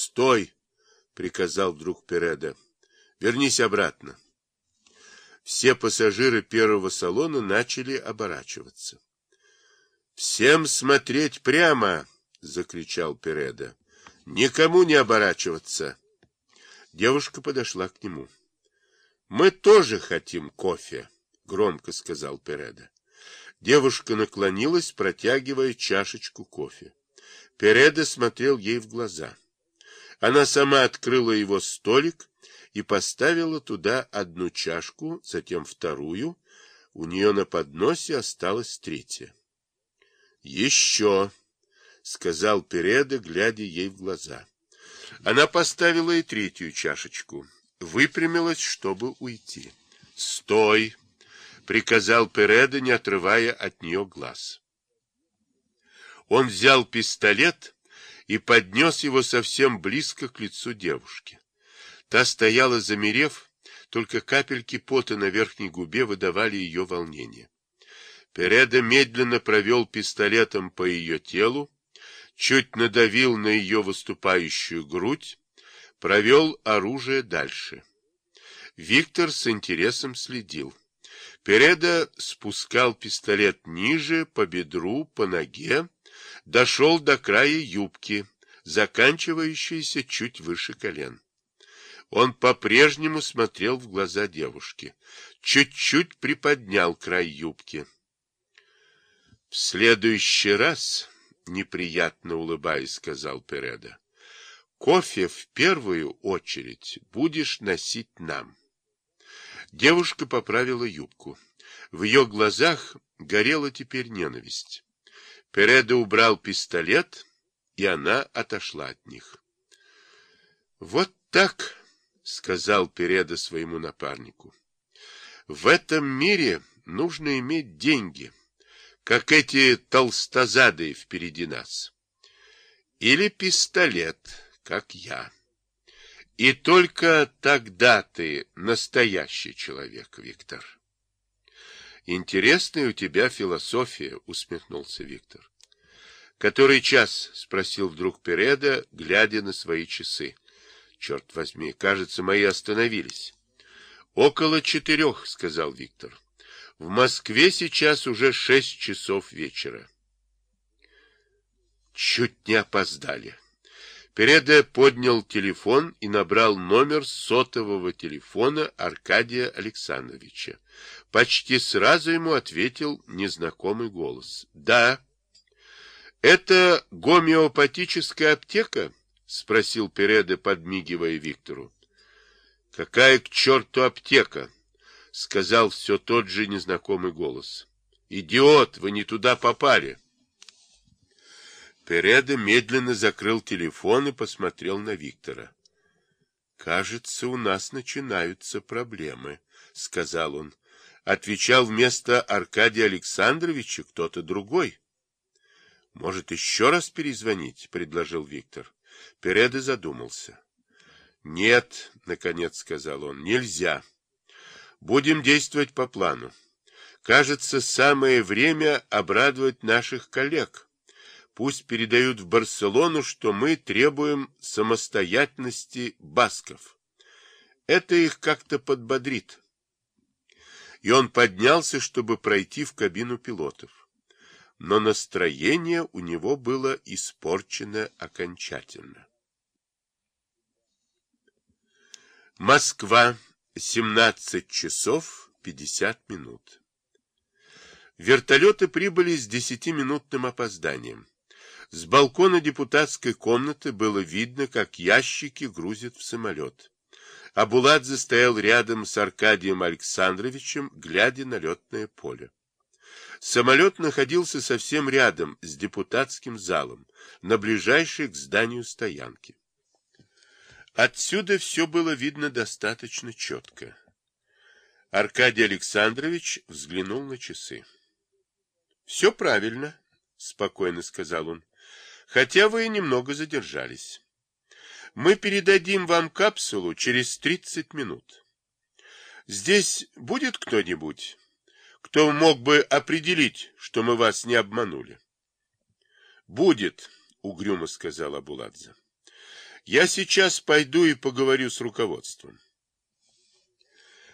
Стой! — приказал вдруг Переда. — Вернись обратно. Все пассажиры первого салона начали оборачиваться. — Всем смотреть прямо! — закричал Переда. — Никому не оборачиваться! Девушка подошла к нему. — Мы тоже хотим кофе, — громко сказал Переда. Девушка наклонилась, протягивая чашечку кофе. Переда смотрел ей в глаза. Она сама открыла его столик и поставила туда одну чашку, затем вторую. У нее на подносе осталась третья. «Еще!» — сказал Переда, глядя ей в глаза. Она поставила и третью чашечку, выпрямилась, чтобы уйти. «Стой!» — приказал Переда, не отрывая от нее глаз. Он взял пистолет и поднес его совсем близко к лицу девушки. Та стояла, замерев, только капельки пота на верхней губе выдавали ее волнение. Переда медленно провел пистолетом по ее телу, чуть надавил на ее выступающую грудь, провел оружие дальше. Виктор с интересом следил. Переда спускал пистолет ниже, по бедру, по ноге, дошел до края юбки, заканчивающейся чуть выше колен. Он по-прежнему смотрел в глаза девушки, чуть-чуть приподнял край юбки. — В следующий раз, — неприятно улыбаясь, сказал Переда, — кофе в первую очередь будешь носить нам. Девушка поправила юбку. В ее глазах горела теперь ненависть. Переда убрал пистолет, и она отошла от них. — Вот так, — сказал Переда своему напарнику. — В этом мире нужно иметь деньги, как эти толстозадые впереди нас. Или пистолет, как я. И только тогда ты настоящий человек, Виктор. Интересная у тебя философия, усмехнулся Виктор. Который час? спросил вдруг Переда, глядя на свои часы. Черт возьми, кажется, мои остановились. Около четырех, сказал Виктор. В Москве сейчас уже шесть часов вечера. Чуть не опоздали. Переда поднял телефон и набрал номер сотового телефона Аркадия Александровича. Почти сразу ему ответил незнакомый голос. «Да». «Это гомеопатическая аптека?» — спросил Переда, подмигивая Виктору. «Какая к черту аптека?» — сказал все тот же незнакомый голос. «Идиот, вы не туда попали!» Переда медленно закрыл телефон и посмотрел на Виктора. «Кажется, у нас начинаются проблемы», — сказал он. Отвечал вместо Аркадия Александровича кто-то другой. «Может, еще раз перезвонить?» — предложил Виктор. Переда задумался. «Нет», — наконец сказал он, — «нельзя. Будем действовать по плану. Кажется, самое время обрадовать наших коллег». Пусть передают в Барселону, что мы требуем самостоятельности басков. Это их как-то подбодрит. И он поднялся, чтобы пройти в кабину пилотов. Но настроение у него было испорчено окончательно. Москва, 17 часов 50 минут. Вертолеты прибыли с десятиминутным опозданием. С балкона депутатской комнаты было видно, как ящики грузят в самолет. Абуладзе стоял рядом с Аркадием Александровичем, глядя на летное поле. Самолет находился совсем рядом с депутатским залом, на ближайшей к зданию стоянки. Отсюда все было видно достаточно четко. Аркадий Александрович взглянул на часы. — Все правильно, — спокойно сказал он хотя вы немного задержались. Мы передадим вам капсулу через 30 минут. Здесь будет кто-нибудь, кто мог бы определить, что мы вас не обманули? Будет, угрюмо сказал Абуладзе. Я сейчас пойду и поговорю с руководством.